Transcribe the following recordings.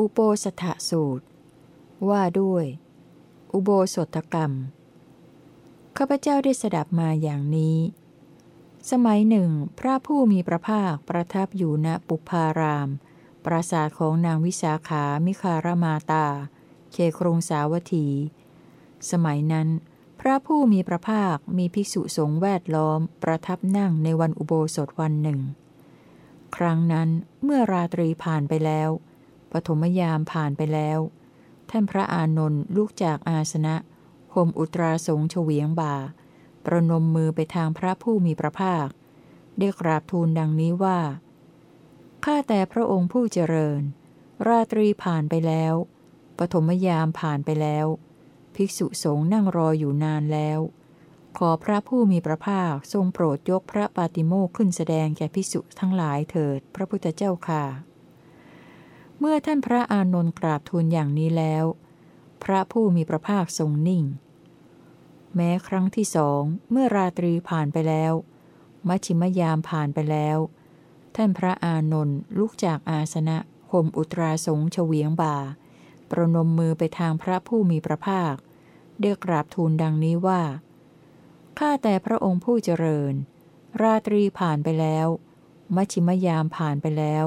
อุโปสถสูตร ว่าด้วย อุโบสถกรรม ข้าพเจ้าได้สดับมาอย่างนี้ สมัยหนึ่ง พระผู้มีพระภาคประทับอยู่ณปุพาราม ปราสาทของนางวิสาขามิคารมาตาเคครงสาวัตถี สมัยนั้น พระผู้มีพระภาคมีภิกษุสงฆ์แวดล้อมประทับนั่งในวันอุโบสถวันหนึ่ง ครั้งนั้นเมื่อราตรีผ่านไปแล้ว ปฐมยามผ่านไปแล้ว ท่านพระอานนท์ลุกจากอาสนะห่มอุตราสงเฉวียงบ่า ประนมมือไปทางพระผู้มีพระภาค ได้กราบทูลดังนี้ว่า ข้าแต่พระองค์ผู้เจริญ ราตรีผ่านไปแล้ว ปฐมยามผ่านไปแล้ว ภิกษุสงฆ์นั่งรออยู่นานแล้ว ขอพระผู้มีพระภาคทรงโปรดยกพระปาติโมกขึ้นแสดงแก่พิสุทั้งหลายเถิด พระพุทธเจ้าค่ะ เมื่อท่านพระอานนท์กราบทูลอย่างนี้แล้ว พระผู้มีพระภาคทรงนิ่ง แม้ครั้งที่สองเมื่อราตรีผ่านไปแล้ว มัชิมยามผ่านไปแล้ว ท่านพระอานนท์ลุกจากอาสนะห่มอุตราสงเฉวียงบ่า ประนมมือไปทางพระผู้มีพระภาคเรียกราบทูลดังนี้ว่า ข้าแต่พระองค์ผู้เจริญ ราตรีผ่านไปแล้ว มัชิมยามผ่านไปแล้ว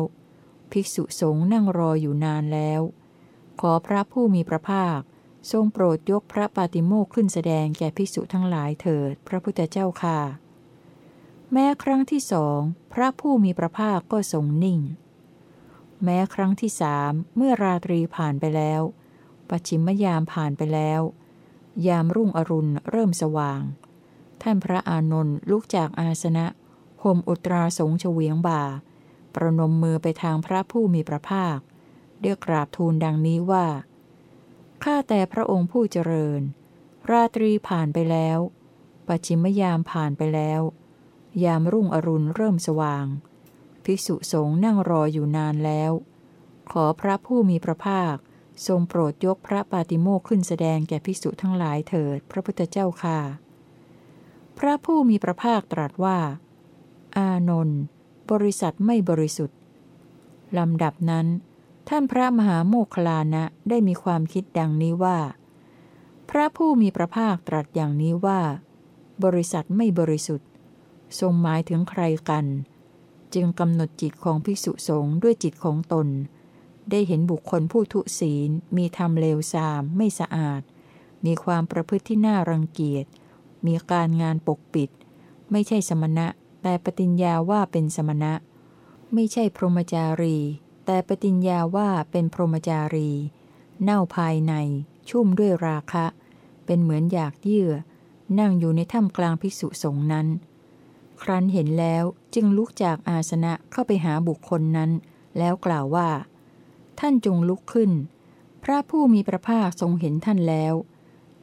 ภิกษุสงฆ์นั่งรออยู่นานแล้ว ขอพระผู้มีพระภาค ทรงโปรดยกพระปาติโมกขึ้นแสดงแก่ภิกษุทั้งหลายเถิด พระพุทธเจ้าค่ะ แม้ครั้งที่สองพระผู้มีพระภาคก็ทรงนิ่ง แม้ครั้งที่สามเมื่อราตรีผ่านไปแล้ว ปัจฉิมยามผ่านไปแล้ว ยามรุ่งอรุณเริ่มสว่าง ท่านพระอานนท์ลุกจากอาสนะห่มอุตราสงเฉวียงบ่า ประนมมือไปทางพระผู้มีพระภาคเรียกกราบทูลดังนี้ว่า ข้าแต่พระองค์ผู้เจริญ ราตรีผ่านไปแล้ว ปัจฉิมยามผ่านไปแล้ว ยามรุ่งอรุณเริ่มสว่าง ภิกษุสงฆ์นั่งรออยู่นานแล้ว ขอพระผู้มีพระภาค ทรงโปรดยกพระปาติโมกขึ้นแสดงแก่ภิกษุทั้งหลายเถิด พระพุทธเจ้าค่ะ พระผู้มีพระภาคตรัสว่า อานนท์ บริษัทไม่บริสุทธิ์ลำดับนั้น ท่านพระมหาโมคลานะได้มีความคิดดังนี้ว่า พระผู้มีพระภาคตรัสอย่างนี้ว่า บริษัทไม่บริสุทธิ์ ทรงหมายถึงใครกัน จึงกำหนดจิตของภิกษุสงฆ์ด้วยจิตของตน ได้เห็นบุคคลผู้ทุศีล มีธรรมเลวทราม ไม่สะอาด มีความประพฤติที่น่ารังเกียจ มีการงานปกปิด ไม่ใช่สมณะ แต่ปฏิญญาว่าเป็นสมณะ ไม่ใช่พรหมจารี แต่ปฏิญญาว่าเป็นพรหมจารี เน่าภายใน ชุ่มด้วยราคะ เป็นเหมือนอยากเยื่อ นั่งอยู่ในถ้ำกลางภิกษุสงฆ์นั้น ครั้นเห็นแล้วจึงลุกจากอาสนะเข้าไปหาบุคคลนั้น แล้วกล่าวว่า ท่านจงลุกขึ้น พระผู้มีพระภาคทรงเห็นท่านแล้ว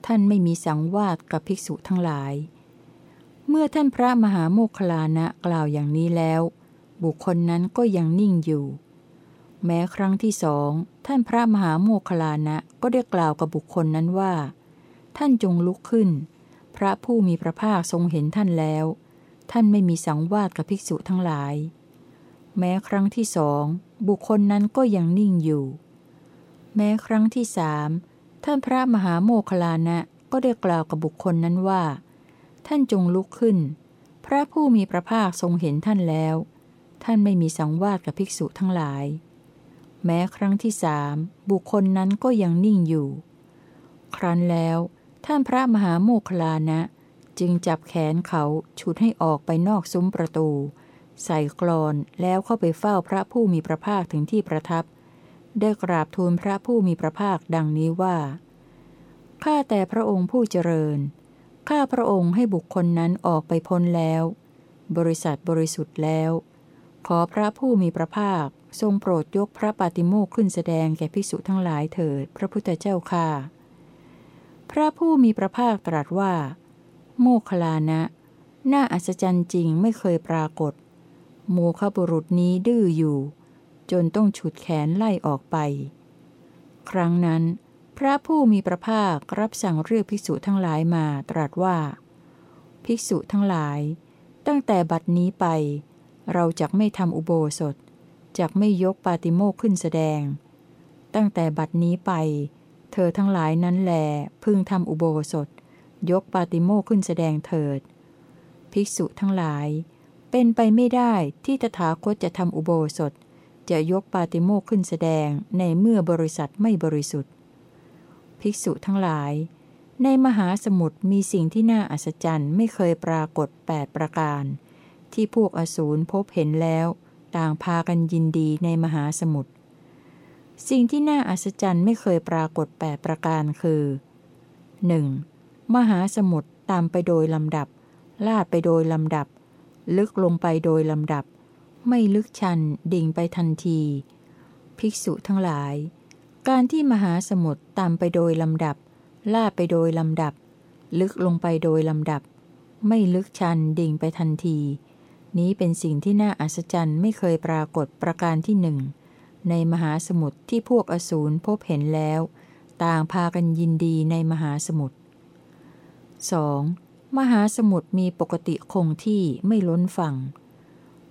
ท่านไม่มีสังวาสกับภิกษุทั้งหลาย เมื่อท่านพระมหาโมคลานะกล่าวอย่างนี้แล้ว บุคคลนั้นก็ยังนิ่งอยู่ แม้ครั้งที่สองท่านพระมหาโมคลานะก็ได้กล่าวกับบุคคลนั้นว่า ท่านจงลุกขึ้น พระผู้มีพระภาคทรงเห็นท่านแล้ว ท่านไม่มีสังวาสกับภิกษุทั้งหลาย แม้ครั้งที่สองบุคคลนั้นก็ยังนิ่งอยู่ แม้ครั้งที่สามท่านพระมหาโมคลานะก็ได้กล่าวกับบุคคลนั้นว่า ท่านจงลุกขึ้น พระผู้มีพระภาคทรงเห็นท่านแล้ว ท่านไม่มีสังวาสกับภิกษุทั้งหลาย แม้ครั้งที่สามบุคคลนั้นก็ยังนิ่งอยู่ ครั้นแล้ว ท่านพระมหาโมคลานะ จึงจับแขนเขาฉุดให้ออกไปนอกซุ้มประตู ใส่กรอนแล้วเข้าไปเฝ้าพระผู้มีพระภาคถึงที่ประทับ ได้กราบทูลพระผู้มีพระภาคดังนี้ว่าข้าแต่พระองค์ผู้เจริญ ข้าพระองค์ให้บุคคลนั้นออกไปพ้นแล้ว บริษัทบริสุทธิ์แล้ว ขอพระผู้มีพระภาค ทรงโปรดยกพระปาติโมกขึ้นแสดงแก่ภิกษุทั้งหลายเถิด พระพุทธเจ้าค่ะ พระผู้มีพระภาคตรัสว่า โมคลานะ น่าอัศจรรย์จริงไม่เคยปรากฏ โมคบุรุษนี้ดื้ออยู่ จนต้องฉุดแขนไล่ออกไป ครั้งนั้น พระผู้มีพระภาครับสั่งเรียกภิกษุทั้งหลายมาตรัสว่า ภิกษุทั้งหลาย ตั้งแต่บัดนี้ไป เราจะไม่ทำอุโบสถจกไม่ยกปาติโมกขึ้นแสดง ตั้งแต่บัดนี้ไป เธอทั้งหลายนั้นแลพึงทำอุโบสถ ยกปาติโมกขึ้นแสดงเถิด ภิกษุทั้งหลาย เป็นไปไม่ได้ที่ตถาคตจะทำอุโบสถ จะยกปาติโมกขึ้นแสดงในเมื่อบริษัทไม่บริสุทธิ์ ภิกษุทั้งหลาย ในมหาสมุทรมีสิ่งที่น่าอัศจรรย์ไม่เคยปรากฏแปดประการ ที่พวกอสูรพบเห็นแล้ว ต่างพากันยินดีในมหาสมุทรสิ่งที่น่าอัศจรรย์ไม่เคยปรากฏแปดประการคือ 1. มหาสมุทรตามไปโดยลำดับ ลาดไปโดยลำดับ ลึกลงไปโดยลำดับ ไม่ลึกชันดิ่งไปทันที ภิกษุทั้งหลาย การที่มหาสมุทรตามไปโดยลำดับ ล่าไปโดยลำดับ ลึกลงไปโดยลำดับ ไม่ลึกชันดิ่งไปทันที นี้เป็นสิ่งที่น่าอัศจรรย์ไม่เคยปรากฏประการที่หนึ่ง ในมหาสมุทรที่พวกอสูรพบเห็นแล้ว ต่างพากันยินดีในมหาสมุทร 2. มหาสมุทรมีปกติคงที่ไม่ล้นฝั่ง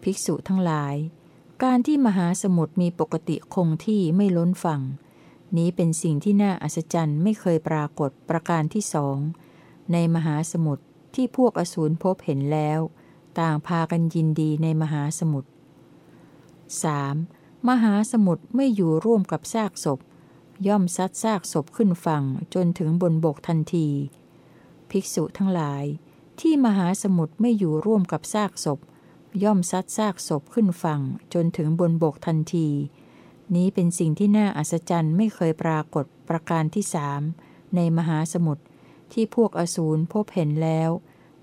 ภิกษุทั้งหลาย การที่มหาสมุทรมีปกติคงที่ไม่ล้นฝั่ง นี้เป็นสิ่งที่น่าอัศจรรย์ไม่เคยปรากฏประการที่สอง ในมหาสมุทรที่พวกอสูรพบเห็นแล้ว ต่างพากันยินดีในมหาสมุทร 3. มหาสมุทรไม่อยู่ร่วมกับซากศพ ย่อมซัดซากศพขึ้นฝั่งจนถึงบนบกทันที ภิกษุทั้งหลาย ที่มหาสมุทรไม่อยู่ร่วมกับซากศพ ย่อมซัดซากศพขึ้นฝั่งจนถึงบนบกทันที นี้เป็นสิ่งที่น่าอัศจรรย์ไม่เคยปรากฏประการที่สามในมหาสมุทรที่พวกอสูรพบเห็นแล้ว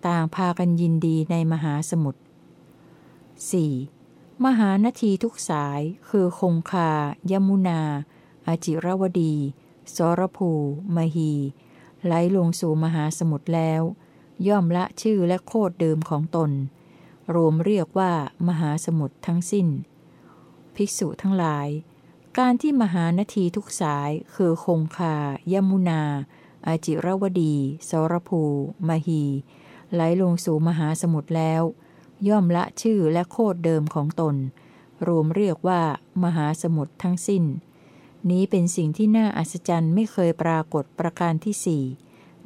ต่างพากันยินดีในมหาสมุทร 4. มหานาทีทุกสายคือคงคา ยมุนา อาจิรวดี สรภู มหี ไหลลงสู่มหาสมุทรแล้ว ย่อมละชื่อและโคดเดิมของตน รวมเรียกว่ามหาสมุทรทั้งสิ้น ภิกษุทั้งหลาย การที่มหานทีทุกสายคือคงคา ยมุนา อาจิรวดี สรภู มหี ไหลลงสู่มหาสมุทรแล้ว ย่อมละชื่อและโคดเดิมของตน รวมเรียกว่า มหาสมุทรทั้งสิ้น นี้เป็นสิ่งที่น่าอัศจรรย์ไม่เคยปรากฏประการที่สี่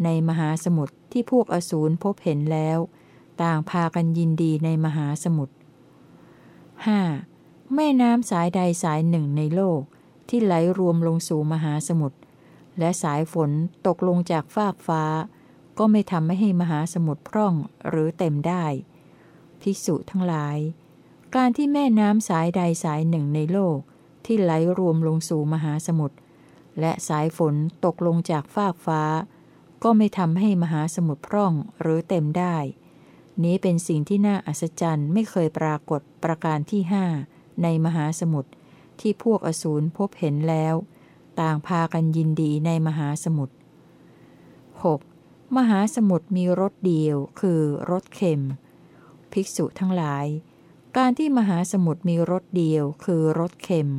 ในมหาสมุทรที่พวกอสูรพบเห็นแล้ว ต่างพากันยินดีในมหาสมุทร 5. แม่น้ำสายใดสายหนึ่งในโลก ที่ไหลรวมลงสู่มหาสมุทรและสายฝนตกลงจากฟากฟ้า ก็ไม่ทำให้มหาสมุทรพร่องหรือเต็มได้ ภิกษุทั้งหลาย การที่แม่น้ำสายใดสายหนึ่งในโลก ที่ไหลรวมลงสู่มหาสมุทรและสายฝนตกลงจากฟากฟ้า ก็ไม่ทำให้มหาสมุทรพร่องหรือเต็มได้ นี้เป็นสิ่งที่น่าอัศจรรย์ไม่เคยปรากฏประการที่ห้า ในมหาสมุทรที่พวกอสูรพบเห็นแล้ว ต่างพากันยินดีในมหาสมุทร 6. มหาสมุทรมีรสเดียวคือรสเค็ม ภิกษุทั้งหลาย การที่มหาสมุทรมีรสเดียวคือรสเค็ม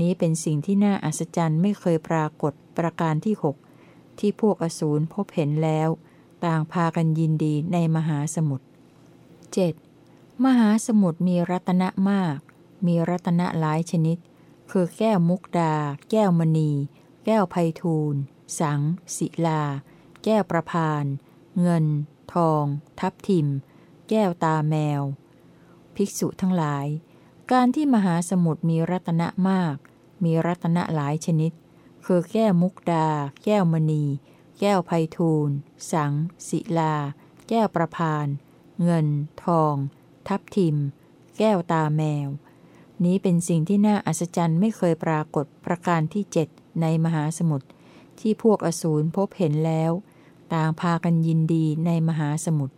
นี้เป็นสิ่งที่น่าอัศจรรย์ไม่เคยปรากฏประการที่หกที่พวกอสูรพบเห็นแล้ว ต่างพากันยินดีในมหาสมุทร 7. มหาสมุทรมีรัตนะมาก มีรัตนะหลายชนิด คือแก้วมุกดา แก้วมณี แก้วไพทูลสัง ศิลา แก้วประพาน เงิน ทอง ทับทิม แก้วตาแมว ภิกษุทั้งหลาย การที่มหาสมุทรมีรัตนะมาก มีรัตนะหลายชนิด คือแก้วมุกดา แก้วมณี แก้วไพทูลสัง ศิลา แก้วประพาน เงิน ทอง ทับทิม แก้วตาแมว นี้เป็นสิ่งที่น่าอัศจรรย์ไม่เคยปรากฏประการที่เจ็ดในมหาสมุทรที่พวกอสูรพบเห็นแล้ว ต่างพากันยินดีในมหาสมุทร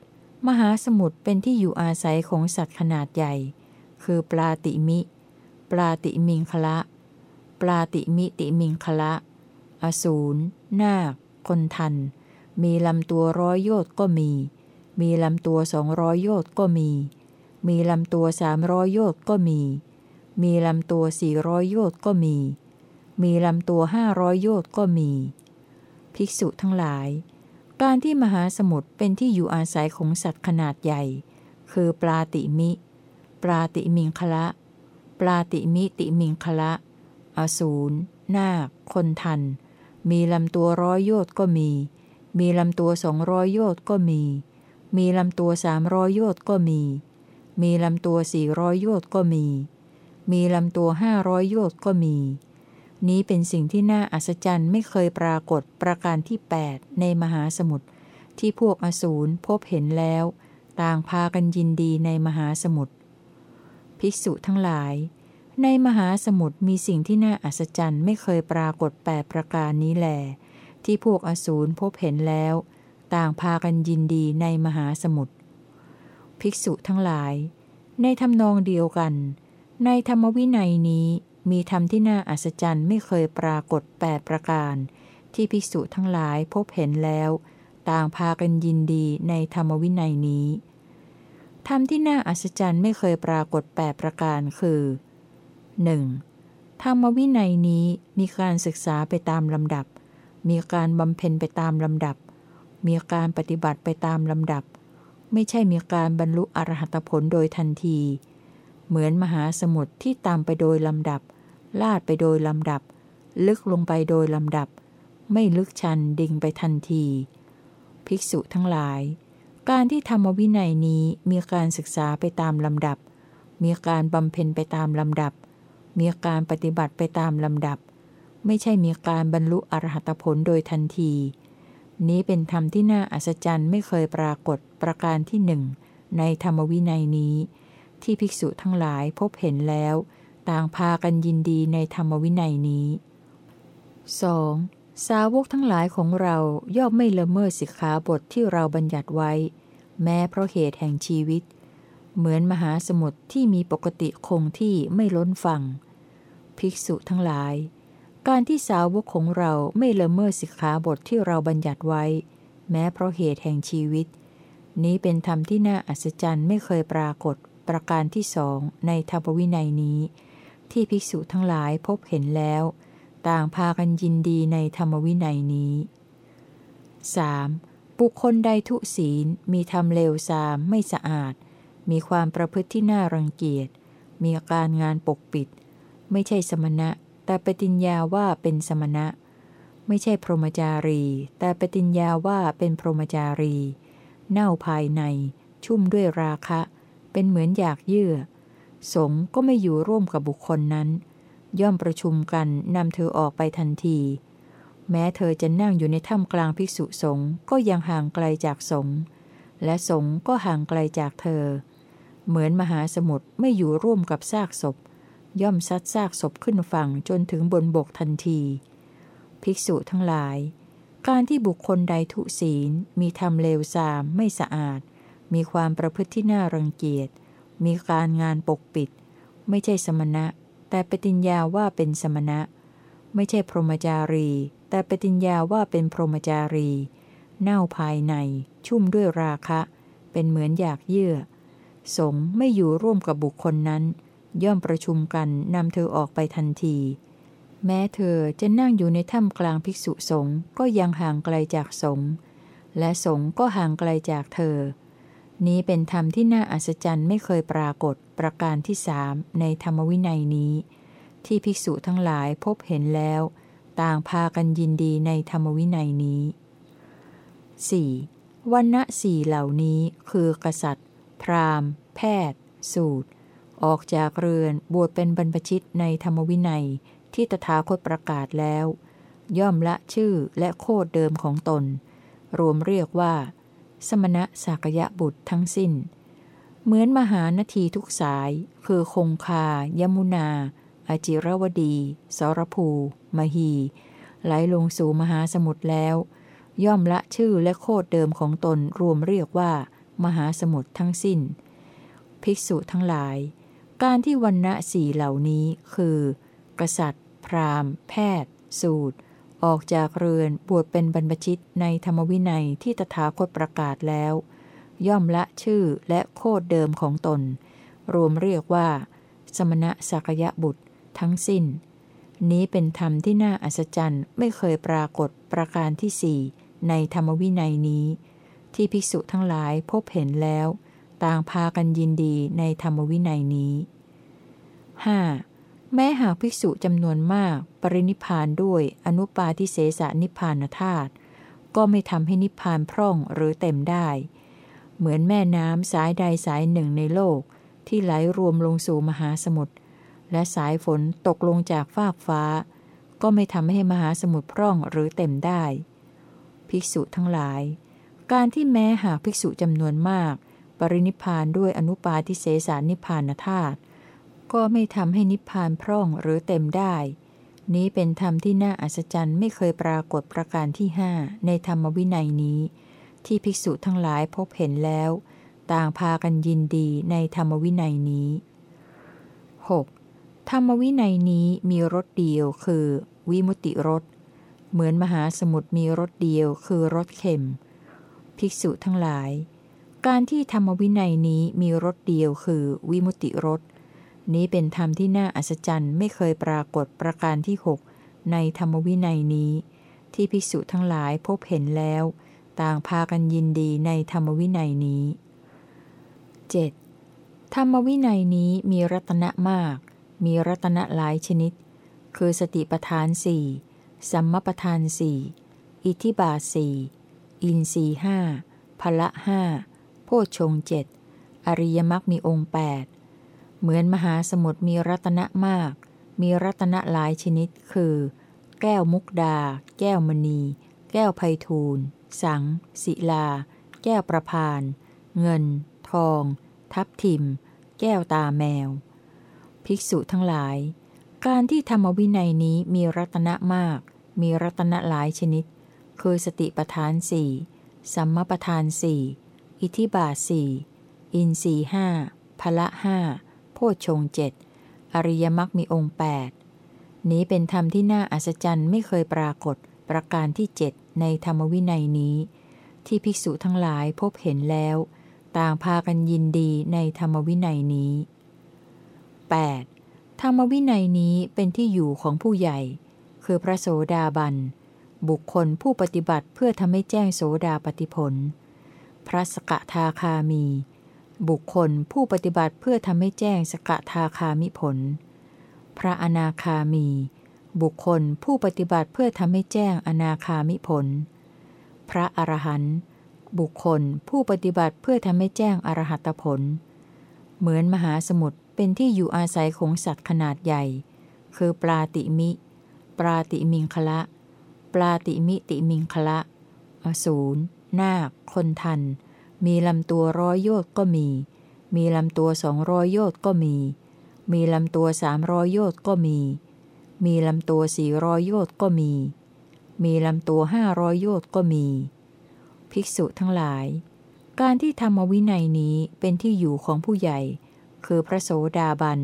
8. มหาสมุทรเป็นที่อยู่อาศัยของสัตว์ขนาดใหญ่ คือปลาติมิ ปลาติมิงคละ ปลาติมิติมิงคละ อสูร นาค คนทัน มีลำตัวร้อยโยชน์ก็มี มีลำตัวสองร้อยโยชน์ก็มี มีลำตัวสามร้อยโยชน์ก็มี มีลำตัวสี่ร้อยโยชน์ก็มี มีลำตัวห้าร้อยโยชน์ก็มี ภิกษุทั้งหลาย การที่มหาสมุทรเป็นที่อยู่อาศัยของสัตว์ขนาดใหญ่ คือปลาติมิ ปลาติมิงคละ ปลาติมิติมิงคละ อสูรนาค คนทัน มีลำตัวร้อยโยชน์ก็มี มีลำตัวสองร้อยโยชน์ก็มี มีลำตัวสามร้อยโยชน์ก็มีมี มีลำตัวสี่ร้อยโยชน์ก็มี มีลำตัวห้าร้อยโยชน์ก็มี นี้เป็นสิ่งที่น่าอัศจรรย์ไม่เคยปรากฏประการที่ 8 ในมหาสมุทรที่พวกอสูรพบเห็นแล้ว ต่างพากันยินดีในมหาสมุทรภิกษุทั้งหลาย ในมหาสมุทรมีสิ่งที่น่าอัศจรรย์ไม่เคยปรากฏแปดประการนี้แหลที่พวกอสูรพบเห็นแล้ว ต่างพากันยินดีในมหาสมุทร ภิกษุทั้งหลาย ในทำนองเดียวกัน ในธรรมวินัยนี้มีธรรมที่น่าอัศจรรย์ไม่เคยปรากฏแปดประการ ที่ภิกษุทั้งหลายพบเห็นแล้ว ต่างพากันยินดีในธรรมวินัยนี้ธรรมที่น่าอัศจรรย์ไม่เคยปรากฏแปประการคือ 1. ธรรมวินัยนี้มีการศึกษาไปตามลำดับ มีการบำเพ็ญไปตามลำดับ มีการปฏิบัติไปตามลำดับ ไม่ใช่มีการบรรลุอรหัตผลโดยทันที เหมือนมหาสมุทรที่ตามไปโดยลำดับ ลาดไปโดยลำดับ ลึกลงไปโดยลำดับ ไม่ลึกชันดิ่งไปทันที ภิกษุทั้งหลาย การที่ธรรมวินัยนี้มีการศึกษาไปตามลำดับ มีการบำเพ็ญไปตามลำดับ มีการปฏิบัติไปตามลำดับ ไม่ใช่มีการบรรลุอรหัตผลโดยทันที นี้เป็นธรรมที่น่าอัศจรรย์ไม่เคยปรากฏประการที่หนึ่งในธรรมวินัยนี้ ที่ภิกษุทั้งหลายพบเห็นแล้ว ต่างพากันยินดีในธรรมวินัยนี้ 2. สาวกทั้งหลายของเราย่อมไม่ละเมิดสิกขาบทที่เราบัญญัติไว้ แม้เพราะเหตุแห่งชีวิต เหมือนมหาสมุทรที่มีปกติคงที่ไม่ล้นฝั่ง ภิกษุทั้งหลาย การที่สาวกของเราไม่ละเมิดสิกขาบทที่เราบัญญัติไว้ แม้เพราะเหตุแห่งชีวิต นี้เป็นธรรมที่น่าอัศจรรย์ไม่เคยปรากฏ ประการที่สองในธรรมวินัยนี้ ที่ภิกษุทั้งหลายพบเห็นแล้ว ต่างพากันยินดีในธรรมวินัยนี้ 3. บุคคลใดทุศีลมีทำเลวทรามไม่สะอาด มีความประพฤติที่น่ารังเกียจ มีการงานปกปิด ไม่ใช่สมณะ แต่ปฏิญญาว่าเป็นสมณะ ไม่ใช่พรหมจารี แต่ปฏิญญาว่าเป็นพรหมจารี เน่าภายใน ชุ่มด้วยราคะ เป็นเหมือนอยากเยื่อ สงก็ไม่อยู่ร่วมกับบุคคลนั้น ย่อมประชุมกันนำเธอออกไปทันที แม้เธอจะนั่งอยู่ในถ้ำกลางภิกษุสงฆ์ก็ยังห่างไกลจากสงฆ์และสงฆ์ก็ห่างไกลจากเธอ เหมือนมหาสมุทรไม่อยู่ร่วมกับซากศพ ย่อมซัดซากศพขึ้นฝั่งจนถึงบนบกทันที ภิกษุทั้งหลาย การที่บุคคลใดทุศีล มีทำเลวทรามไม่สะอาด มีความประพฤติที่น่ารังเกียจ มีการงานปกปิด ไม่ใช่สมณะ แต่ปฏิญญาว่าเป็นสมณะ ไม่ใช่พรหมจารี แต่ปฏิญญาว่าเป็นพรหมจารี เน่าภายใน ชุ่มด้วยราคะ เป็นเหมือนอยากเยื่อ สงไม่อยู่ร่วมกับบุคคลนั้น ย่อมประชุมกันนำเธอออกไปทันที แม้เธอจะนั่งอยู่ในถ้ำกลางภิกษุสงฆ์ก็ยังห่างไกลจากสงฆ์และสงฆ์ก็ห่างไกลจากเธอ นี้เป็นธรรมที่น่าอัศจรรย์ไม่เคยปรากฏประการที่สามในธรรมวินัยนี้ ที่ภิกษุทั้งหลายพบเห็นแล้ว ต่างพากันยินดีในธรรมวินัยนี้ 4. วันณะสี่เหล่านี้คือกษัตริย์ พราหมณ์ แพทย์ สูตร ออกจากเรือนบวชเป็นบรรพชิตในธรรมวินัยที่ตถาคตประกาศแล้ว ย่อมละชื่อและโคดเดิมของตน รวมเรียกว่า สมณะสากยะบุตรทั้งสิ้น เหมือนมหานาทีทุกสาย คือคงคา ยมุนา อาจิรวดี สรภู มหี ไหลลงสู่มหาสมุทรแล้ว ย่อมละชื่อและโคดเดิมของตนรวมเรียกว่า มหาสมุทรทั้งสิ้น ภิกษุทั้งหลาย การที่วันณะสี่เหล่านี้คือ กษัตริย์ พราหมณ์ แพทย์ สูตร ออกจากเรือนบวชเป็นบรรพชิตในธรรมวินัยที่ตถาคตประกาศแล้ว ย่อมละชื่อและโคดเดิมของตน รวมเรียกว่า สมณะสักยะบุตร ทั้งสิ้น นี้เป็นธรรมที่น่าอัศจรรย์ไม่เคยปรากฏประการที่สี่ในธรรมวินัยนี้ ที่ภิกษุทั้งหลายพบเห็นแล้ว ต่างพากันยินดีในธรรมวินัยนี้ 5. แม้หากภิกษุจำนวนมาก ปรินิพานด้วยอนุปาทิเสสนิพานธาตุก็ไม่ทำให้นิพานพร่องหรือเต็มได้ เหมือนแม่น้ำสายใดสายหนึ่งในโลก ที่ไหลรวมลงสู่มหาสมุทรและสายฝนตกลงจากฟากฟ้า ก็ไม่ทำให้มหาสมุทรพร่องหรือเต็มได้ ภิกษุทั้งหลาย การที่แม้หากภิกษุจำนวนมาก ปรินิพานด้วยอนุปาทิเสสานิพานธาตุก็ไม่ทำให้นิพานพร่องหรือเต็มได้ นี้เป็นธรรมที่น่าอัศจรรย์ไม่เคยปรากฏประการที่หในธรรมวินัยนี้ ที่ภิกษุทั้งหลายพบเห็นแล้ว ต่างพากันยินดีในธรรมวินัยนี้ 6. ธรรมวินัยนี้มีรสเดียวคือ วิมุติรสเหมือนมหาสมุทรมีรสเดียวคือรสเข็ม ภิกษุทั้งหลาย การที่ธรรมวินัยนี้มีรสเดียวคือวิมุติรสนี้เป็นธรรมที่น่าอัศจรรย์ไม่เคยปรากฏประการที่หกในธรรมวินัยนี้ ที่ภิกษุทั้งหลายพบเห็นแล้ว ต่างพากันยินดีในธรรมวินัยนี้ 7. ธรรมวินัยนี้มีรัตนะมาก มีรัตนะหลายชนิด คือสติปทานสี่สัมมปทานสี่อิทิบาสี่อินสีห้าพละห้า โพชงเจ็ดอริยมรรคมีองค์แปดเหมือนมหาสมุทรมีรัตนะมาก มีรัตนะหลายชนิด คือ แก้วมุกดา แก้วมณี แก้วไพทูลสัง ศิลา แก้วประพาน เงิน ทอง ทับทิม แก้วตาแมว ภิกษุทั้งหลาย การที่ธรรมวินัยนี้มีรัตนะมาก มีรัตนะหลายชนิด คือสติปทานสี่สัมมปทานสี่ อิทิบาสี่อินสีห้าพละห้าโพชงเจ็ดอริยมรรคมีองค์ 8 นี้เป็นธรรมที่น่าอัศจรรย์ไม่เคยปรากฏประการที่เจ็ดในธรรมวินัยนี้ ที่ภิกษุทั้งหลายพบเห็นแล้ว ต่างพากันยินดีในธรรมวินัยนี้ 8. ธรรมวินัยนี้เป็นที่อยู่ของผู้ใหญ่ คือพระโสดาบัน บุคคลผู้ปฏิบัติเพื่อทำให้แจ้งโสดาปฏิผล พระสกทาคามี บุคคลผู้ปฏิบัติเพื่อทำให้แจ้งสกทาคามิผล พระอนาคามี บุคคลผู้ปฏิบัติเพื่อทำให้แจ้งอนาคามิผล พระอรหันต์บุคคลผู้ปฏิบัติเพื่อทำให้แจ้งอรหัตผล เหมือนมหาสมุทรเป็นที่อยู่อาศัยของสัตว์ขนาดใหญ่ คือปลาติมิ ปลาติมิงคละ ปลาติมิติมิงคละ อสูร นาคคนทัน มีลำตัวร้อยโยต์ก็มี มีลำตัวสองร้อยโยต์ก็มี มีลำตัวสามร้อยโยต์ก็มี มีลำตัวสี่ร้อยโยต์ก็มี มีลำตัวห้าร้อยโยต์ก็มี ภิกษุทั้งหลาย การที่ธรรมวินัยนี้เป็นที่อยู่ของผู้ใหญ่ คือพระโสดาบัน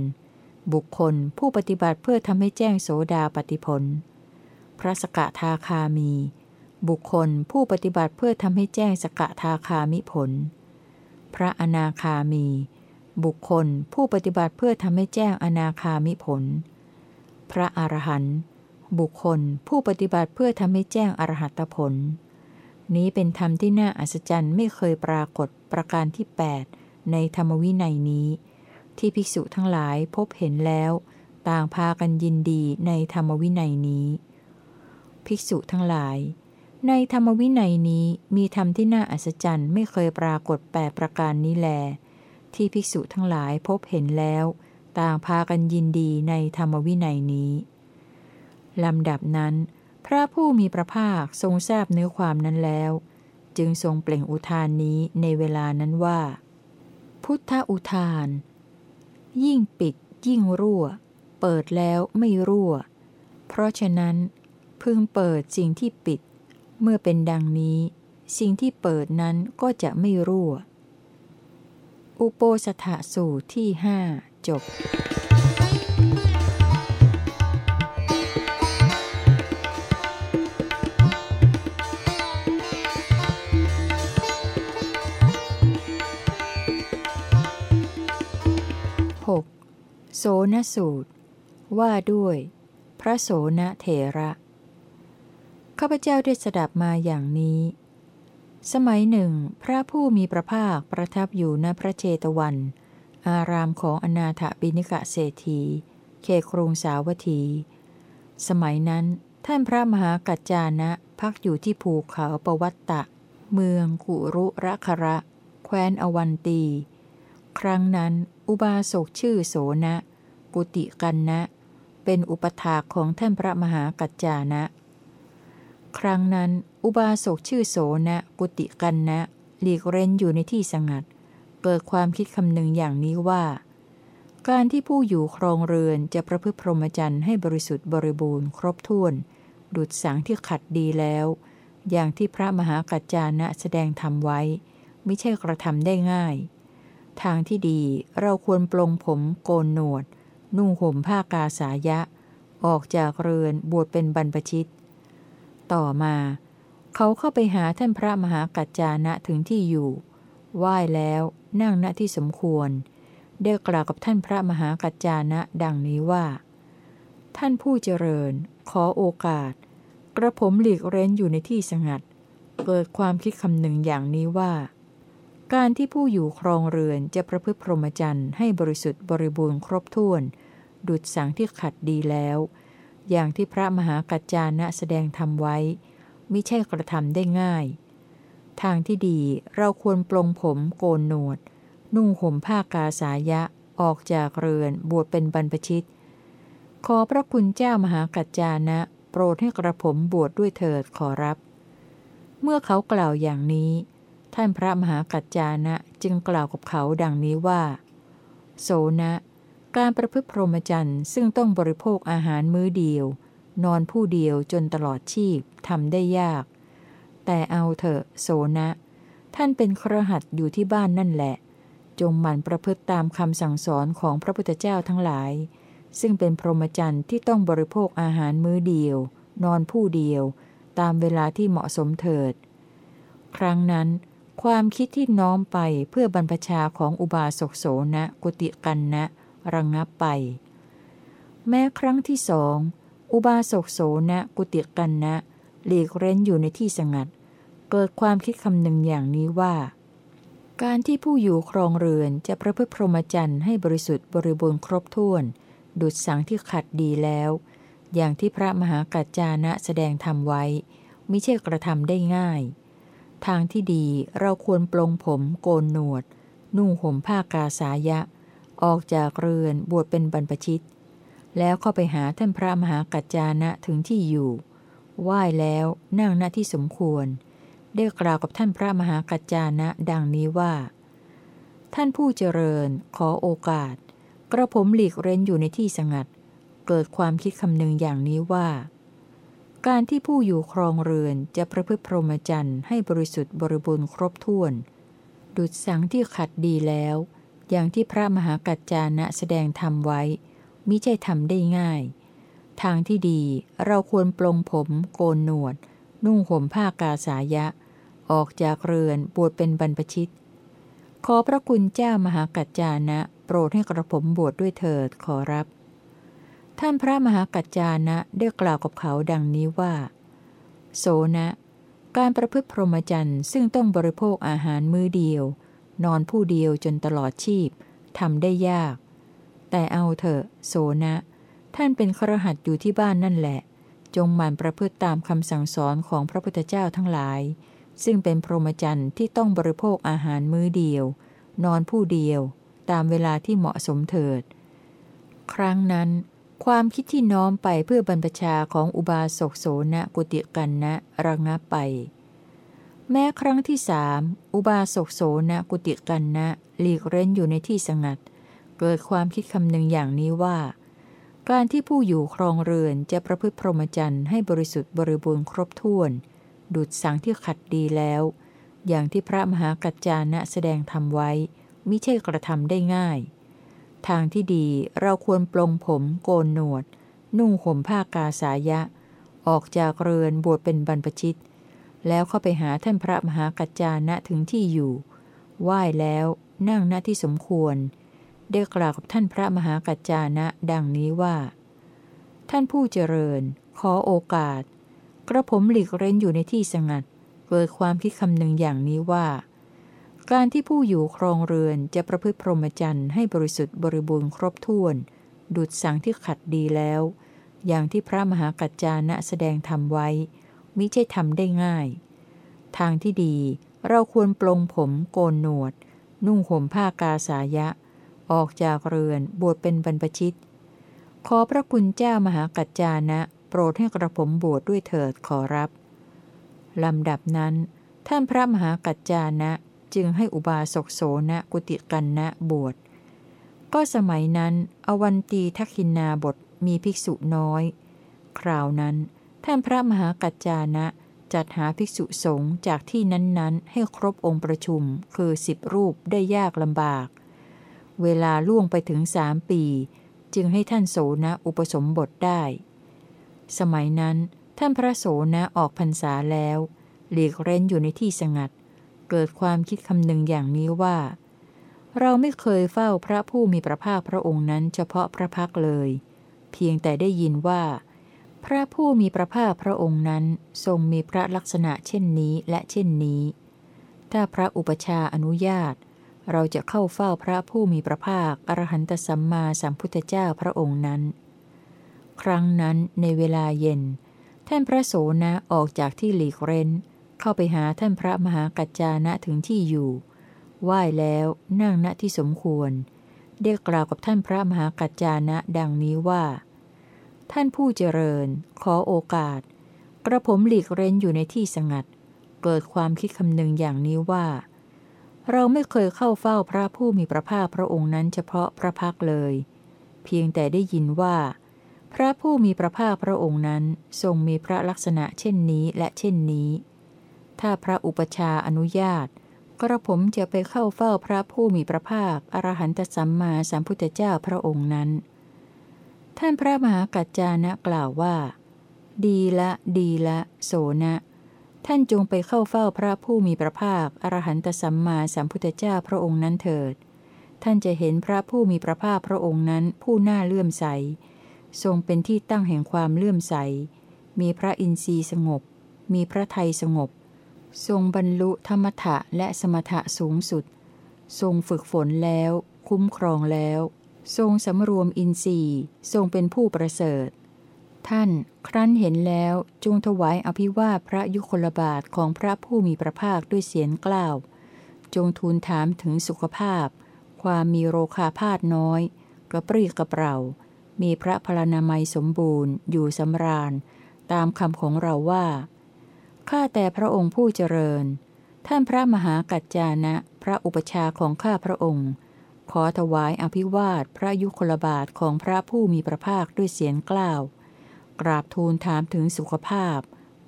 บุคคลผู้ปฏิบัติเพื่อทำให้แจ้งโสดาปฏิพลพระสกทาคามี บุคคลผู้ปฏิบัติเพื่อทำให้แจ้งสกทาคามิผล พระอนาคามี บุคคลผู้ปฏิบัติเพื่อทำให้แจ้งอนาคามิผล พระอรหันต์บุคคลผู้ปฏิบัติเพื่อทำให้แจ้งอรหัตผล นี้เป็นธรรมที่น่าอัศจรรย์ไม่เคยปรากฏประการที่ 8 ในธรรมวินัยนี้ ที่ภิกษุทั้งหลายพบเห็นแล้ว ต่างพากันยินดีในธรรมวินัยนี้ ภิกษุทั้งหลาย ในธรรมวินัยนี้มีธรรมที่น่าอัศจรรย์ไม่เคยปรากฏแปดประการนี้แล ที่ภิกษุทั้งหลายพบเห็นแล้ว ต่างพากันยินดีในธรรมวินัยนี้ลำดับนั้น พระผู้มีพระภาคทรงทราบเนื้อความนั้นแล้ว จึงทรงเปล่งอุทานนี้ในเวลานั้นว่า พุทธอุทาน ยิ่งปิด ยิ่งรั่ว เปิดแล้วไม่รั่ว เพราะฉะนั้น พึงเปิดสิ่งที่ปิด เมื่อเป็นดังนี้ สิ่งที่เปิดนั้นก็จะไม่รั่ว อุโปสถสูตรที่ห้าจบหกโสนสูตร ว่าด้วย พระโสนเถระ ข้าพเจ้าได้สดับมาอย่างนี้ สมัยหนึ่ง พระผู้มีพระภาคประทับอยู่ณพระเชตวัน อารามของอนาถบิณิกะเศรษฐีเขครุงสาวัตถี สมัยนั้นท่านพระมหากัจจานะพักอยู่ที่ภูเขาปวัตตะ เมืองกุรุระคระ แคว้นอวันตี ครั้งนั้น อุบาสกชื่อโสนะ กุติกันนะ เป็นอุปถากของท่านพระมหากัจจานะ ครั้งนั้นอุบาสกชื่อโสนะกุติกันนะหลีกเร้นอยู่ในที่สงัด เกิดความคิดคำนึงอย่างนี้ว่า การที่ผู้อยู่ครองเรือนจะประพฤติพรหมจรรย์ให้บริสุทธิ์บริบูรณ์ครบถ้วน ดุดสังที่ขัดดีแล้ว อย่างที่พระมหากัจจานะแสดงทำไว้ ไม่ใช่กระทำได้ง่าย ทางที่ดีเราควรปลงผมโกนหนวด นุ่งห่มผ้ากาสายะ ออกจากเรือนบวชเป็นบรรพชิต ต่อมา เขาเข้าไปหาท่านพระมหากัจจานะถึงที่อยู่ไหว้แล้วนั่งณที่สมควร ได้กล่าวกับท่านพระมหากัจจานะดังนี้ว่า ท่านผู้เจริญ ขอโอกาส กระผมหลีกเร้นอยู่ในที่สงัด เกิดความคิดคำหนึ่งอย่างนี้ว่า การที่ผู้อยู่ครองเรือนจะประพฤติพรหมจรรย์ให้บริสุทธิ์บริบูรณ์ครบถ้วน ดุดสังที่ขัดดีแล้ว อย่างที่พระมหากัจจานะแสดงทำไว้ มิใช่กระทำได้ง่าย ทางที่ดีเราควรปลงผมโกนหนวด นุ่งห่มผ้ากาสายะออกจากเรือนบวชเป็นบรรพชิต ขอพระคุณเจ้ามหากัจจานะ โปรดให้กระผมบวชดด้วยเถิดขอรับ เมื่อเขากล่าวอย่างนี้ ท่านพระมหากัจจานะจึงกล่าวกับเขาดังนี้ว่า โสนะ การประพฤติพรหมจรรย์ซึ่งต้องบริโภคอาหารมื้อเดียว นอนผู้เดียวจนตลอดชีพทำได้ยาก แต่เอาเถอะโสนะ ท่านเป็นครหัสอยู่ที่บ้านนั่นแหละ จงหมั่นประพฤติตามคำสั่งสอนของพระพุทธเจ้าทั้งหลาย ซึ่งเป็นพรหมจรรย์ที่ต้องบริโภคอาหารมื้อเดียว นอนผู้เดียว ตามเวลาที่เหมาะสมเถิด ครั้งนั้นความคิดที่น้อมไปเพื่อบรรพชาของอุบาสกโสนะ กุติกันนะ ระงงับไป แม้ครั้งที่สอง อุบาสกโสนะกุติกันนะ หลีกเร้นอยู่ในที่สงัด เกิดความคิดคำหนึ่งอย่างนี้ว่า การที่ผู้อยู่ครองเรือนจะประพฤติพรหมจรรย์ให้บริสุทธิ์บริบูรณ์ครบถ้วน ดุดสังที่ขัดดีแล้ว อย่างที่พระมหากัจจานะแสดงทำไว้มิใช่กระทำได้ง่าย ทางที่ดีเราควรปลงผมโกนหนวด นุ่งห่มผ้ากาสายะ ออกจากเรือนบวชเป็นบรรพชิต แล้วเข้าไปหาท่านพระมหากัจจานะถึงที่อยู่ไหว้แล้วนั่งณที่สมควร ได้กล่าวกับท่านพระมหากัจจานะดังนี้ว่า ท่านผู้เจริญขอโอกาส กระผมหลีกเร้นอยู่ในที่สงัด เกิดความคิดคำนึงอย่างนี้ว่า การที่ผู้อยู่ครองเรือนจะประพฤติพรหมจรรย์ให้บริสุทธิ์บริบูรณ์ครบถ้วน ดุจสังที่ขัดดีแล้ว อย่างที่พระมหากัจจานะแสดงทำไว้ มิใช่ทำได้ง่าย ทางที่ดีเราควรปลงผม โกนหนวด นุ่งห่มผ้ากาสายะ ออกจากเรือนบวชเป็นบรรพชิต ขอพระคุณเจ้ามหากัจจานะ โปรดให้กระผมบวชดด้วยเถิดขอรับ ท่านพระมหากัจจานะได้กล่าวกับเขาดังนี้ว่า โสนะ การประพฤติพรหมจรรย์ซึ่งต้องบริโภคอาหารมื้อเดียว นอนผู้เดียวจนตลอดชีพทำได้ยาก แต่เอาเถอะ โสนะ ท่านเป็นครหัสอยู่ที่บ้านนั่นแหละ จงหมั่นประพฤติตามคำสั่งสอนของพระพุทธเจ้าทั้งหลาย ซึ่งเป็นพรหมจรรย์ที่ต้องบริโภคอาหารมื้อเดียว นอนผู้เดียว ตามเวลาที่เหมาะสมเถิด ครั้งนั้น ความคิดที่น้อมไปเพื่อบรรพชาของอุบาสกโสนะกุติกันนะระงับไป แม้ครั้งที่สามอุบาสกโสนะกุติกันนะหลีกเร้นอยู่ในที่สงัด เกิดความคิดคำหนึ่งอย่างนี้ว่า การที่ผู้อยู่ครองเรือนจะประพฤติพรหมจรรย์ให้บริสุทธิ์บริบูรณ์ครบถ้วน ดุดสังที่ขัดดีแล้ว อย่างที่พระมหากัจจานะแสดงทำไว้มิใช่กระทำได้ง่าย ทางที่ดีเราควรปลงผมโกนหนวด นุ่งห่มผ้ากาสายะ ออกจากเรือนบวชเป็นบรรพชิต แล้วเข้าไปหาท่านพระมหากัจจานะถึงที่อยู่ ไหว้แล้วนั่งณที่สมควร ได้กล่าวกับท่านพระมหากัจจานะดังนี้ว่า ท่านผู้เจริญ ขอโอกาส กระผมหลีกเร้นอยู่ในที่สงัด เกิดความคิดคำนึงอย่างนี้ว่า การที่ผู้อยู่ครองเรือนจะประพฤติพรหมจรรย์ให้บริสุทธิ์บริบูรณ์ครบถ้วน ดุดสังที่ขัดดีแล้ว อย่างที่พระมหากัจจานะแสดงทำไว้ มิใช่ทำได้ง่าย ทางที่ดีเราควรปลงผมโกนหนวด นุ่งห่มผ้ากาสายะ ออกจากเรือนบวชเป็นบรรพชิต ขอพระคุณเจ้ามหากัจจานะ โปรดให้กระผมบวชดด้วยเถิดขอรับ ลำดับนั้น ท่านพระมหากัจจานะจึงให้อุบาสกโสนะกุติกันนะบวช ก็สมัยนั้น อวันตีทักขินาบทมีภิกษุน้อย คราวนั้น ท่านพระมหากัจจานะจัดหาภิกษุสงฆ์จากที่นั้นๆ ให้ครบองค์ประชุม คือสิบรูปได้ยากลำบาก เวลาล่วงไปถึงสามปี จึงให้ท่านโสนะอุปสมบทได้ สมัยนั้น ท่านพระโสนะออกพรรษาแล้ว หลีกเร้นอยู่ในที่สงัด เกิดความคิดคำนึงอย่างนี้ว่า เราไม่เคยเฝ้าพระผู้มีพระภาคพระองค์นั้นเฉพาะพระพักเลย เพียงแต่ได้ยินว่า พระผู้มีพระภาคพระองค์นั้นทรงมีพระลักษณะเช่นนี้และเช่นนี้ ถ้าพระอุปชาอนุญาต เราจะเข้าเฝ้าพระผู้มีพระภาคอรหันตสัมมาสัมพุทธเจ้าพระองค์นั้น ครั้งนั้นในเวลาเย็น ท่านพระโสนะออกจากที่หลีกเร้น เข้าไปหาท่านพระมหากัจจานะถึงที่อยู่ไหว้แล้วนั่งณที่สมควร ได้กล่าวกับท่านพระมหากัจจานะดังนี้ว่า ท่านผู้เจริญ ขอโอกาส กระผมหลีกเร้นอยู่ในที่สงัด เกิดความคิดคำนึงอย่างนี้ว่า เราไม่เคยเข้าเฝ้าพระผู้มีพระภาคพระองค์นั้นเฉพาะพระพักเลย เพียงแต่ได้ยินว่า พระผู้มีพระภาคพระองค์นั้นทรงมีพระลักษณะเช่นนี้และเช่นนี้ ถ้าพระอุปชาอนุญาต กระผมจะไปเข้าเฝ้าพระผู้มีพระภาคอรหันตสัมมาสัมพุทธเจ้าพระองค์นั้น ท่านพระมหากัจจานะกล่าวว่า ดีละดีละ โสนะ ท่านจงไปเข้าเฝ้าพระผู้มีพระภาคอรหันตสัมมาสัมพุทธเจ้าพระองค์นั้นเถิด ท่านจะเห็นพระผู้มีพระภาคพระองค์นั้นผู้น่าเลื่อมใส ทรงเป็นที่ตั้งแห่งความเลื่อมใส มีพระอินทรีย์สงบ มีพระไทยสงบ ทรงบรรลุธรรมถะและสมถะสูงสุด ทรงฝึกฝนแล้ว คุ้มครองแล้ว ทรงสำรวมอินทรีย์ทรงเป็นผู้ประเสริฐ ท่านครั้นเห็นแล้วจงถวายอภิวาพระยุคลบาทของพระผู้มีพระภาคด้วยเสียงกล้าว จงทูลถามถึงสุขภาพ ความมีโรคาพาธน้อย กระปรี้กระเปร่า มีพระพลานามัยสมบูรณ์ อยู่สำราญ ตามคำของเราว่า ข้าแต่พระองค์ผู้เจริญ ท่านพระมหากัจจานะ พระอุปชาของข้าพระองค์ ขอถวายอภิวาทพระยุคลบาทของพระผู้มีพระภาคด้วยเสียงกล้าว กราบทูลถามถึงสุขภาพ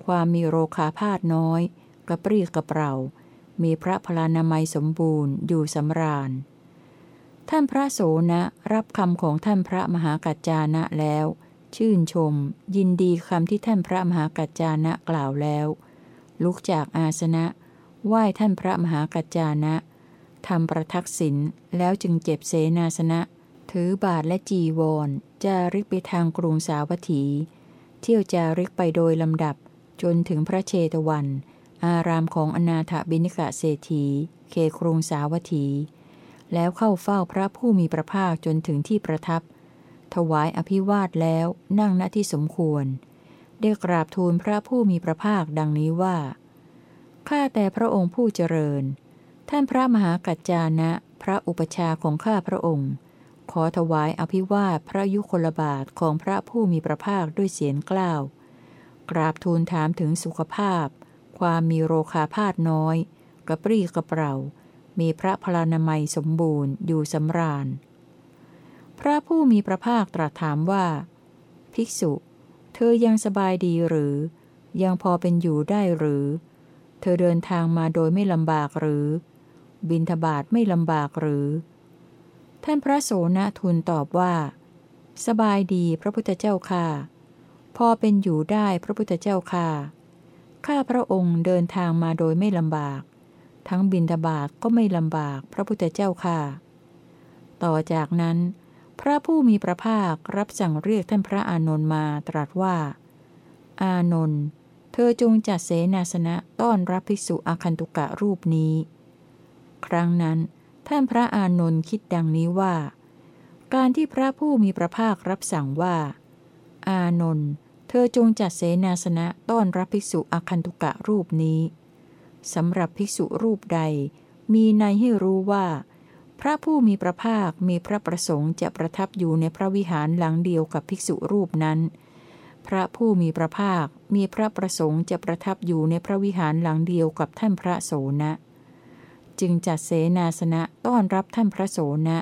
ความมีโรคาพาธน้อย กระปรี้กระเปร่า มีพระพลานามัยสมบูรณ์อยู่สำราญ ท่านพระโสนะรับคำของท่านพระมหากัจจานะแล้ว ชื่นชม ยินดีคำที่ท่านพระมหากัจจานะกล่าวแล้ว ลุกจากอาสนะไหว้ท่านพระมหากัจจานะ ทำประทักษิณแล้วจึงเจ็บเสนาสนะ ถือบาทและจีวร จาริกไปทางกรุงสาวัตถี เที่ยวจาริกไปโดยลำดับ จนถึงพระเชตวัน อารามของอนาถบิณกะเศรษฐีเขครุงสาวัตถี แล้วเข้าเฝ้าพระผู้มีพระภาคจนถึงที่ประทับ ถวายอภิวาทแล้วนั่งณที่สมควร ได้กราบทูลพระผู้มีพระภาคดังนี้ว่าข้าแต่พระองค์ผู้เจริญ ท่านพระมหากัจจานะ พระอุปชาของข้าพระองค์ ขอถวายอภิวาทพระยุคลบาทของพระผู้มีพระภาคด้วยเสียงกล้าว กราบทูลถามถึงสุขภาพ ความมีโรคาพาธน้อย กระปรี้กระเปร่า มีพระพลานามัยสมบูรณ์อยู่สำราญ พระผู้มีพระภาคตรัสถามว่า ภิกษุ เธอยังสบายดีหรือ ยังพอเป็นอยู่ได้หรือ เธอเดินทางมาโดยไม่ลำบากหรือ บินทบาทไม่ลำบากหรือ ท่านพระโสนทูลตอบว่า สบายดีพระพุทธเจ้าค่ะ พอเป็นอยู่ได้พระพุทธเจ้าค่ะ ข้าพระองค์เดินทางมาโดยไม่ลำบาก ทั้งบินทบาทก็ไม่ลำบากพระพุทธเจ้าค่ะ ต่อจากนั้น พระผู้มีพระภาครับสั่งเรียกท่านพระอานนท์มาตรัสว่า อานนท์เธอจงจัดเสนาสนะต้อนรับภิกษุอาคันตุกะรูปนี้ ครั้งนั้น ท่านพระอานนท์คิดดังนี้ว่า การที่พระผู้มีพระภาครับสั่งว่า อานนท์เธอจงจัดเสนาสนะต้อนรับภิกษุอคันตุกะรูปนี้สำหรับภิกษุรูปใด มีในให้รู้ว่า พระผู้มีพระภาคมีพระประสงค์จะประทับอยู่ในพระวิหารหลังเดียวกับภิกษุรูปนั้น พระผู้มีพระภาคมีพระประสงค์จะประทับอยู่ในพระวิหารหลังเดียวกับท่านพระโสนะ จึงจัดเสนาสนะต้อนรับท่านพระโสนะ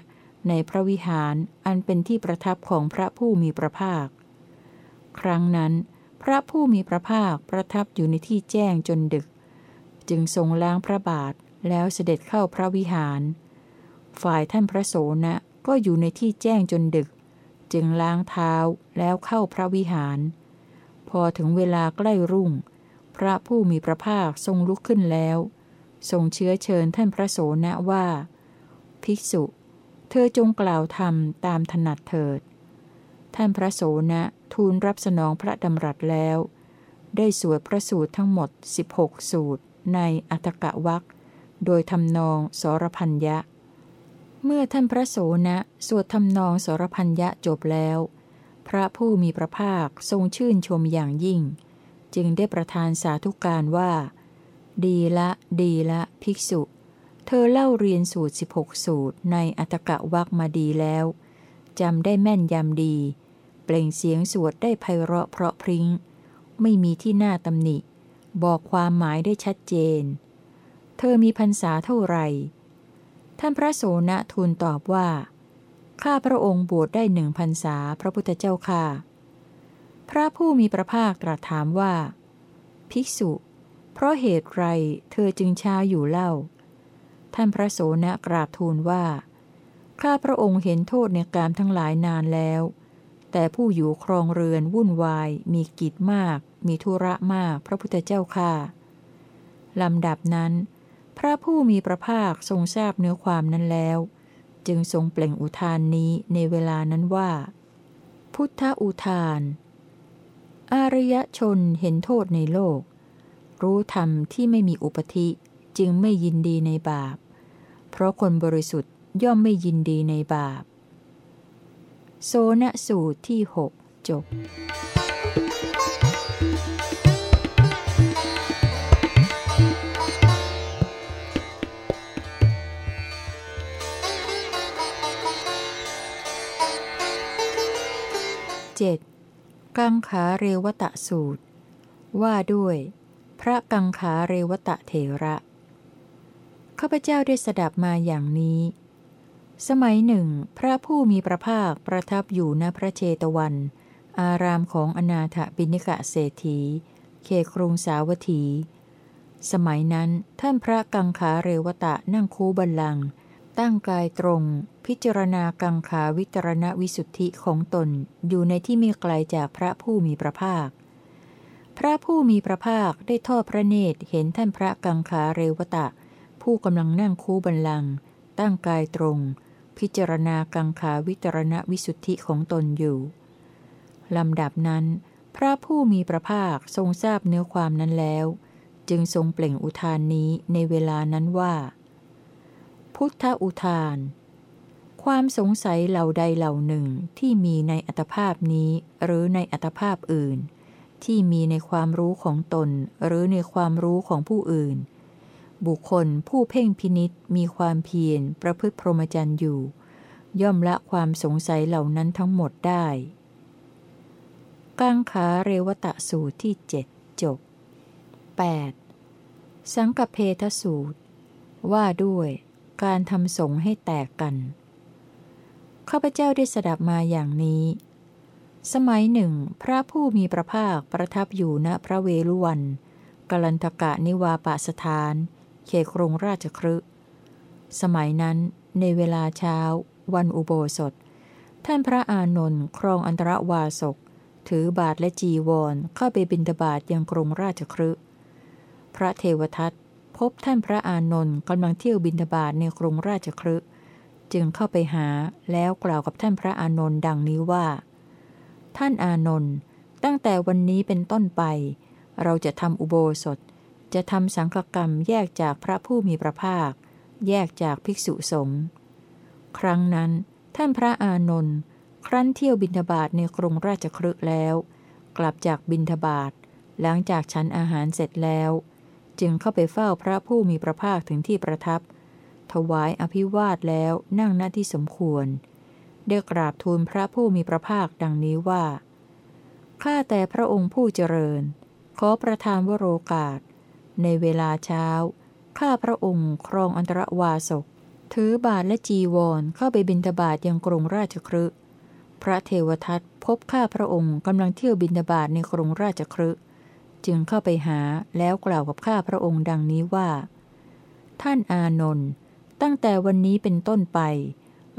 ในพระวิหารอันเป็นที่ประทับของพระผู้มีพระภาค ครั้งนั้น พระผู้มีพระภาคประทับอยู่ในที่แจ้งจนดึก จึงทรงล้างพระบาทแล้วเสด็จเข้าพระวิหาร ฝ่ายท่านพระโสนะก็อยู่ในที่แจ้งจนดึก จึงล้างเท้าแล้วเข้าพระวิหาร พอถึงเวลาใกล้รุ่ง พระผู้มีพระภาคทรงลุกขึ้นแล้ว ทรงเชื้อเชิญท่านพระโสนะว่า ภิกษุ เธอจงกล่าวธรรมตามถนัดเถิด ท่านพระโสนะทูลรับสนองพระดำรัสแล้ว ได้สวดพระสูตรทั้งหมด 16 สูตร ในอัตกะวักโดยทำนองสรพัญญะ เมื่อท่านพระโสนะสวดทำนองสรพัญญะจบแล้ว พระผู้มีพระภาคทรงชื่นชมอย่างยิ่ง จึงได้ประทานสาธุการว่า ดีละดีละภิกษุ เธอเล่าเรียนสูตร 16 สูตรในอัตกะวักมาดีแล้วจำได้แม่นยำดี เปล่งเสียงสวดได้ไพเราะเพราะพริง้ง ไม่มีที่น่าตำหนิ บอกความหมายได้ชัดเจน เธอมีพรรษาเท่าไหร่ ท่านพระโสนะทูลตอบว่า ข้าพระองค์บวชได้หนึ่งพรรษาพระพุทธเจ้าค่ะ พระผู้มีพระภาคตรัสถามว่า ภิกษุ ราะเหตุไรเธอจึงช้าอยู่เล่า ท่านพระโสนะกราบทูลว่า ข้าพระองค์เห็นโทษในการทั้งหลายนานแล้ว แต่ผู้อยู่ครองเรือนวุ่นวาย มีกิจมาก มีธุระมาก พระพุทธเจ้าค่ะลำดับนั้น พระผู้มีพระภาคทรงทราบเนื้อความนั้นแล้ว จึงทรงเปล่งอุทานนี้ในเวลานั้นว่า พุทธอุทานอารยชนเห็นโทษในโลก รู้ธรรมที่ไม่มีอุปธิจึงไม่ยินดีในบาป เพราะคนบริสุทธิ์ย่อมไม่ยินดีในบาป โซนสูตรที่หกจบ 7. กังขาเรวตะสูตร ว่าด้วย พระกังขาเรวตะเถระข้าพเจ้าได้สดับมาอย่างนี้ สมัยหนึ่ง พระผู้มีพระภาคประทับอยู่ณพระเชตวัน อารามของอนาถบิณกะเศรษฐี เขครุงสาวัตถี สมัยนั้นท่านพระกังขาเรวตะนั่งคูบัลลังก์ตั้งกายตรง พิจารณากังขาวิตรณวิสุทธิของตนอยู่ในที่ไมีไกลจากพระผู้มีพระภาค ระผู้มีพระภาคได้ทอดพระเนตรเห็นท่านพระกังขาเรวตะ ผู้กำลังนั่งคูบันลัง ตั้งกายตรง พิจารณากังขาวิตรณวิสุทธิของตนอยู่ลำดับนั้น พระผู้มีพระภาคทรงทราบเนื้อความนั้นแล้ว จึงทรงเปล่งอุทานนี้ในเวลานั้นว่า พุทธอุทาน ความสงสัยเหล่าใดเหล่าหนึ่งที่มีในอัตภาพนี้หรือในอัตภาพอื่น ที่มีในความรู้ของตนหรือในความรู้ของผู้อื่น บุคคลผู้เพ่งพินิษมีความเพียรประพฤติพรหมจรรย์อยู่ ย่อมละความสงสัยเหล่านั้นทั้งหมดได้กังขาเรวตะสูตรที่เจ็ดจบ 8. สังกเพทสูตร ว่าด้วยการทำสงให้แตกกัน ข้าพเจ้าได้สดับมาอย่างนี้ สมัยหนึ่ง พระผู้มีพระภาคประทับอยู่ณพระเวลุวันกลันทกะนิวาปสถาน เขครงราชครึสมัยนั้นในเวลาเช้า วันอุโบสถ ท่านพระอานนท์ครองอันตรวาสก ถือบาทและจีวรเข้าไปบิณฑบาตยังกรงราชครึพระเทวทัตพบท่านพระอานนท์กำลังเที่ยวบินทบาทในกรุงราชครึจึงเข้าไปหาแล้วกล่าวกับท่านพระอานนท์ดังนี้ว่า ท่านอานนท์ตั้งแต่วันนี้เป็นต้นไป เราจะทำอุโบสถ จะทำสังฆกรรมแยกจากพระผู้มีพระภาค แยกจากภิกษุสงฆ์ครั้งนั้น ท่านพระอานนท์ครั้นเที่ยวบินทบาทในกรุงราชครึกแล้ว กลับจากบินทบาทหลังจากฉันอาหารเสร็จแล้ว จึงเข้าไปเฝ้าพระผู้มีพระภาคถึงที่ประทับ ถวายอภิวาทแล้วนั่งหน้าที่สมควร ได้กราบทูลพระผู้มีพระภาคดังนี้ว่า ข้าแต่พระองค์ผู้เจริญ ขอประทานวโรกาส ในเวลาเช้า ข้าพระองค์ครองอันตรวาสก ถือบาทและจีวรเข้าไปบินทบาทยังกรุงราชครึพระเทวทัตพบข้าพระองค์กำลังเที่ยวบินทบาทในกรุงราชครึจึงเข้าไปหาแล้วกล่าวกับข้าพระองค์ดังนี้ว่า ท่านอานนท์ตั้งแต่วันนี้เป็นต้นไป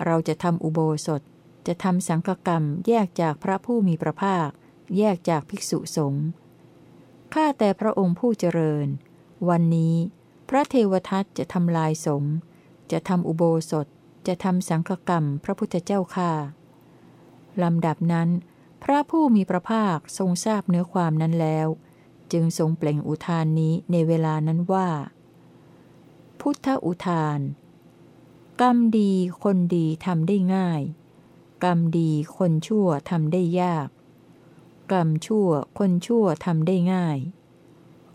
เราจะทำอุโบสถ จะทำสังฆกรรมแยกจากพระผู้มีพระภาค แยกจากภิกษุสงฆ์ ข้าแต่พระองค์ผู้เจริญ วันนี้พระเทวทัตจะทำลายสงฆ์จะทำอุโบสถ จะทำสังฆกรรมพระพุทธเจ้าข้าลำดับนั้น พระผู้มีพระภาคทรงทราบเนื้อความนั้นแล้ว จึงทรงเปล่งอุทานนี้ในเวลานั้นว่า พุทธอุทาน กรรมดีคนดีทำได้ง่าย กรรมดีคนชั่วทำได้ยาก กรรมชั่วคนชั่วทำได้ง่าย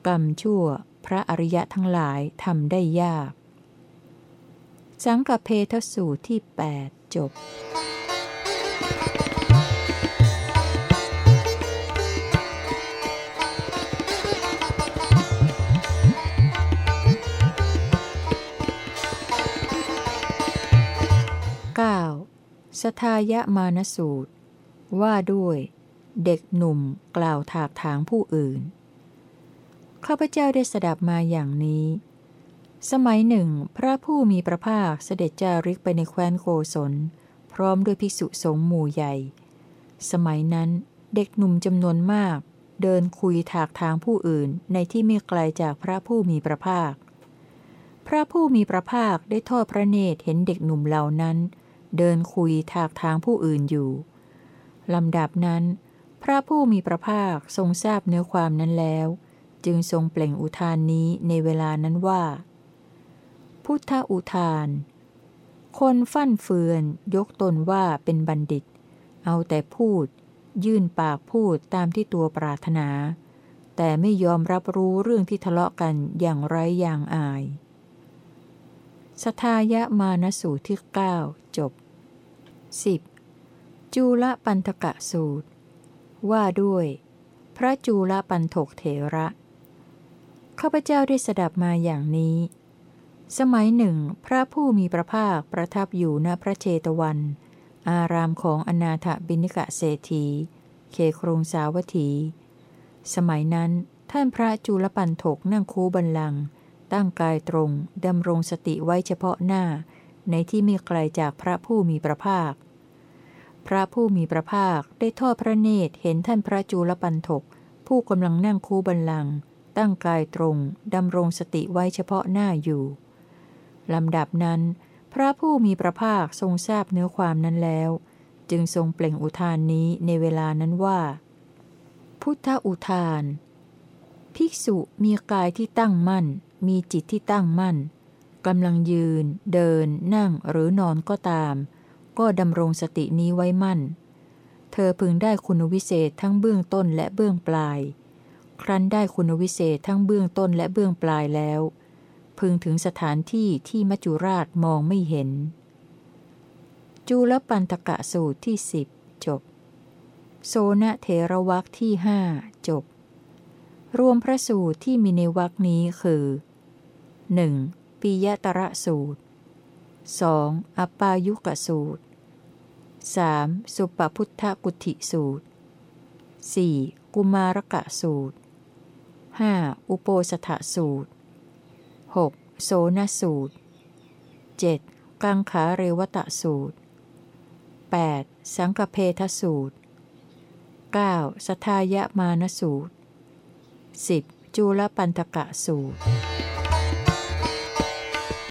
กรรมชั่วพระอริยะทั้งหลายทำได้ยาก สังกเพทสูตรที่ 8 จบ 9. สทายะมานสูตร ว่าด้วย เด็กหนุ่มกล่าวถากถางผู้อื่น ข้าพเจ้าได้สดับมาอย่างนี้ สมัยหนึ่ง พระผู้มีพระภาคเสด็จจาริกไปในแคว้นโกศล พร้อมด้วยภิกษุสงฆ์หมู่ใหญ่ สมัยนั้นเด็กหนุ่มจำนวนมาก เดินคุยถากทางผู้อื่นในที่ไม่ไกลจากพระผู้มีพระภาค พระผู้มีพระภาคได้ทอดพระเนตรเห็นเด็กหนุ่มเหล่านั้น เดินคุยถากทางผู้อื่นอยู่ลำดับนั้น พระผู้มีพระภาคทรงทราบเนื้อความนั้นแล้ว จึงทรงเปล่งอุทานนี้ในเวลานั้นว่า พุทธอุทาน คนฟั่นเฟือน ยกตนว่าเป็นบัณฑิต เอาแต่พูด ยื่นปากพูดตามที่ตัวปรารถนา แต่ไม่ยอมรับรู้เรื่องที่ทะเลาะกันอย่างไร้อย่างอายสทายะมานสูตรที่ 9 10. จูละปันทกะสูตร ว่าด้วย พระจูละปันถกเถระข้าพเจ้าได้สดับมาอย่างนี้ สมัยหนึ่ง พระผู้มีพระภาคประทับอยู่ณพระเชตวัน อารามของอนาถบินิกะเศรษฐีเคครงสาวัตถี สมัยนั้นท่านพระจูลปันถกนั่งคูบันลัง ตั้งกายตรง ดำรงสติไว้เฉพาะหน้า ในที่ไม่ไกลจากพระผู้มีพระภาค พระผู้มีพระภาคได้ทอดพระเนตรเห็นท่านพระจูลปันถก ผู้กำลังนั่งคูบันลัง ตั้งกายตรงดำรงสติไว้เฉพาะหน้าอยู่ลำดับนั้น พระผู้มีพระภาคทรงทราบเนื้อความนั้นแล้ว จึงทรงเปล่งอุทานนี้ในเวลานั้นว่า พุทธอุทาน ภิกษุมีกายที่ตั้งมั่น มีจิตที่ตั้งมั่นกำลังยืน เดิน นั่งหรือนอนก็ตาม ก็ดำรงสตินี้ไว้มั่น เธอพึงได้คุณวิเศษทั้งเบื้องต้นและเบื้องปลาย ครั้นได้คุณวิเศษทั้งเบื้องต้นและเบื้องปลายแล้ว พึงถึงสถานที่ที่มัจจุราชมองไม่เห็น จูลปันตกะสูตรที่สิบจบ โซนเทระวักที่ห้าจบ รวมพระสูตรที่มีในวักนี้คือ 1. ปิยตระสูตร 2. อปายุกสูตร 3. สุปพุทธกุติสูตร 4. กุมารกะสูตร 5. อุโปสถสูตร 6. โสนสูตร 7. กังขาเรวตะสูตร 8. สังกเพทสูตร 9. สทายมานสูตร 10. จูลปันตกะสูตร